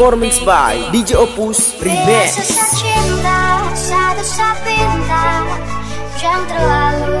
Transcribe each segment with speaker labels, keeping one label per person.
Speaker 1: performance by DJ Opus Remix
Speaker 2: Jangan terlalu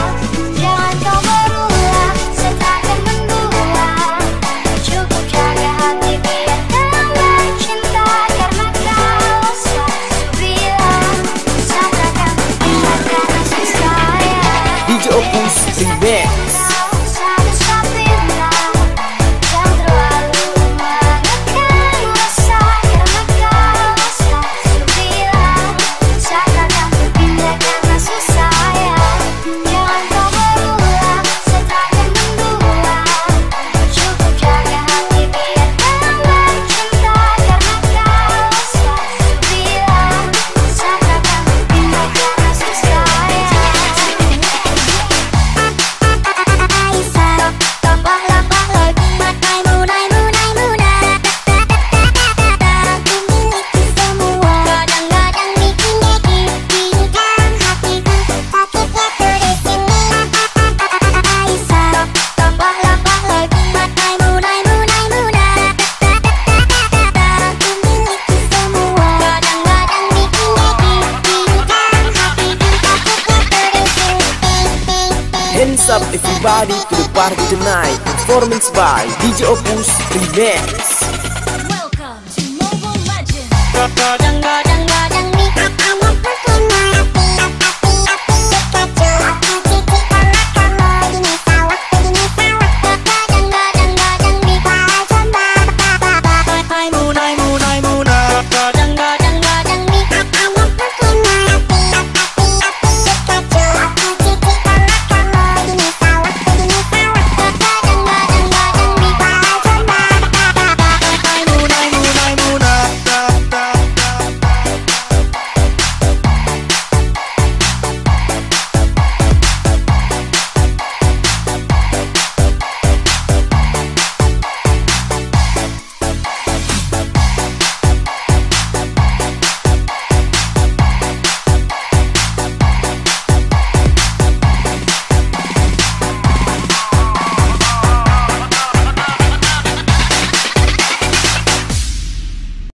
Speaker 1: What's up everybody to the party tonight Performance by DJ Opus Remix
Speaker 3: Welcome to Mobile Legends